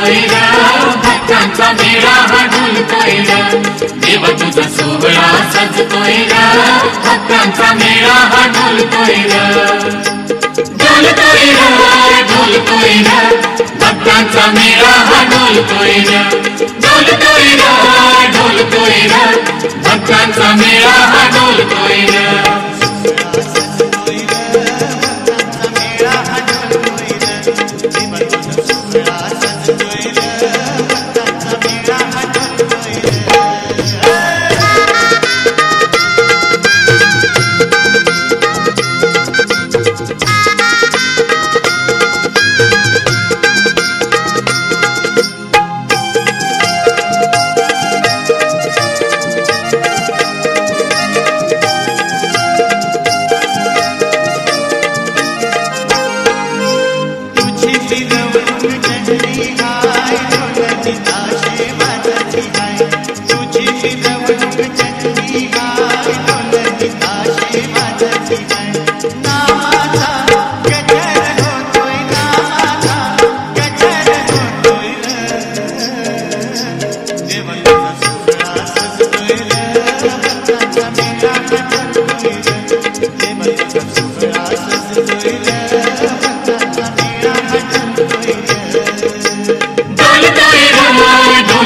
तोयरा भक्तांचा मेळा हा ढोल तोयरा देव तुझा सोहळा, सज तोयरा भक्तांचा मेळा हा ढोल तोयरा ढोल तोयरा ढोल तोयरा भक्तांचा मेळा हा ढोल तोयरा ढोल तोयरा ढोल तोयरा भक्तांचा मेळा हा ढोल तोयरा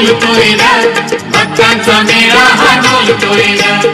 हानूल तोयला भक्तांचा मेळा हानूल तोयला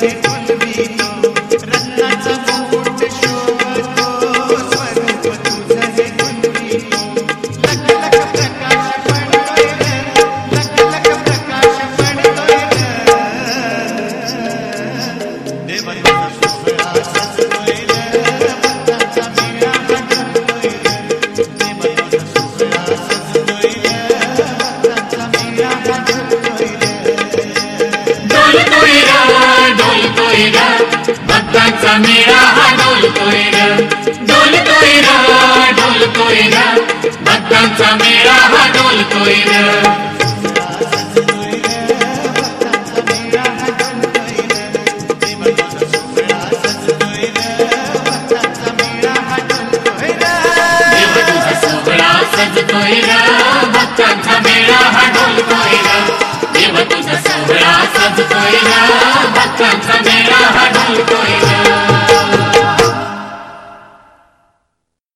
Take डोलतोय र भक्तांचा मेळा हा डोलतोय र डोलतोय र डोलतोय र भक्तांचा मेळा हा डोलतोय र भक्तांचा मेळा हा डोलतोय र देव तुझ संजरा सज कोयरा भक्त मेरा हडल कोयरा